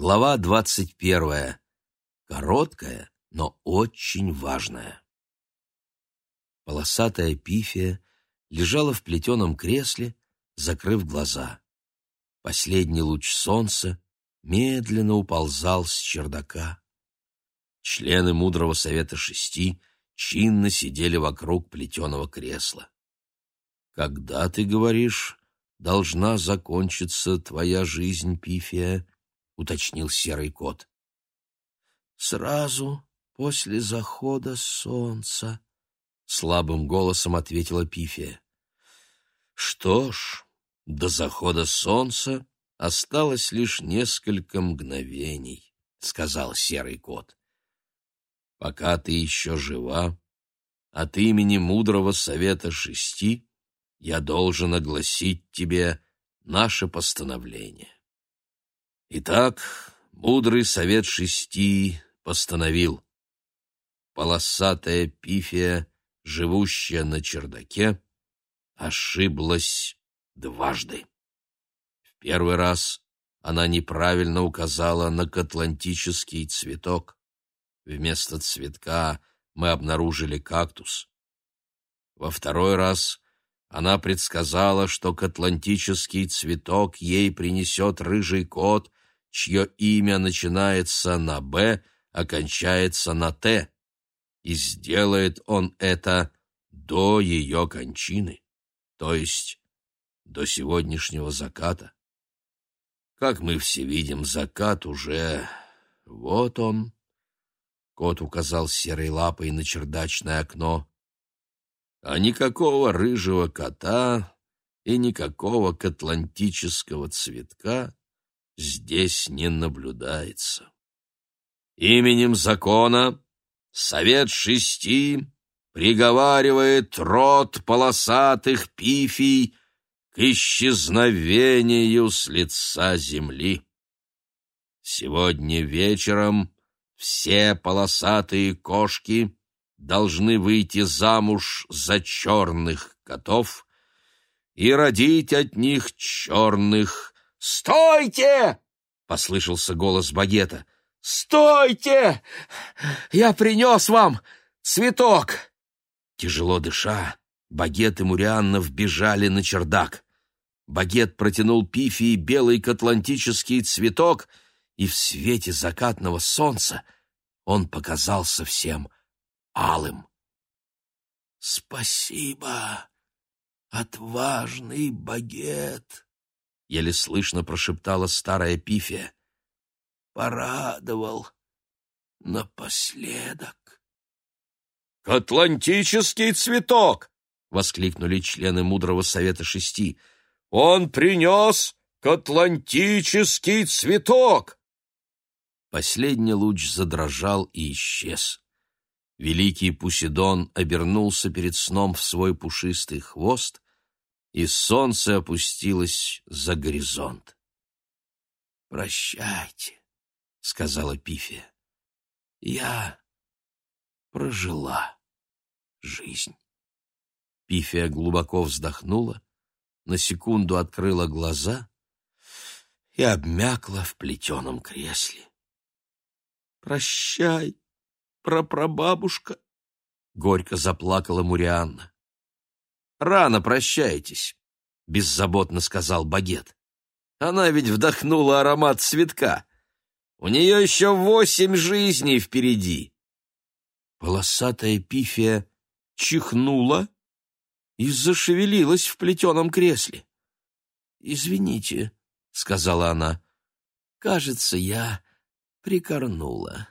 Глава двадцать первая. Короткая, но очень важная. Полосатая пифия лежала в плетеном кресле, закрыв глаза. Последний луч солнца медленно уползал с чердака. Члены мудрого совета шести чинно сидели вокруг плетеного кресла. «Когда, ты говоришь, должна закончиться твоя жизнь, Пифия?» — уточнил серый кот. «Сразу после захода солнца», — слабым голосом ответила Пифия. «Что ж, до захода солнца осталось лишь несколько мгновений», — сказал серый кот. «Пока ты еще жива, от имени мудрого совета шести я должен огласить тебе наше постановление. Итак, мудрый совет шести постановил. Полосатая пифия, живущая на чердаке, ошиблась дважды. В первый раз она неправильно указала на катлантический цветок. Вместо цветка мы обнаружили кактус. Во второй раз она предсказала, что катлантический цветок ей принесет рыжий кот, чье имя начинается на «Б», окончается на «Т», и сделает он это до ее кончины, то есть до сегодняшнего заката. Как мы все видим, закат уже... Вот он. Кот указал серой лапой на чердачное окно. А никакого рыжего кота и никакого катлантического цветка здесь не наблюдается. Именем закона Совет Шести приговаривает род полосатых пифий к исчезновению с лица земли. Сегодня вечером все полосатые кошки должны выйти замуж за черных котов и родить от них черных. «Стойте!» — послышался голос Багета. «Стойте! Я принес вам цветок!» Тяжело дыша, Багет и Мурианна вбежали на чердак. Багет протянул Пифии белый катлантический цветок, и в свете закатного солнца он показался всем алым. «Спасибо, отважный багет!» — еле слышно прошептала старая Пифия. «Порадовал напоследок». «Атлантический цветок!» — воскликнули члены мудрого совета шести. «Он принес атлантический цветок!» Последний луч задрожал и исчез. Великий Пусидон обернулся перед сном в свой пушистый хвост, и солнце опустилось за горизонт. «Прощайте», — сказала Пифия. «Я прожила жизнь». Пифия глубоко вздохнула, на секунду открыла глаза и обмякла в плетеном кресле. «Прощай», прапрабабушка, — горько заплакала Мурианна. — Рано прощаетесь, — беззаботно сказал Багет. Она ведь вдохнула аромат цветка. У нее еще восемь жизней впереди. Полосатая пифия чихнула и зашевелилась в плетеном кресле. «Извините», — сказала она, — «кажется, я прикорнула».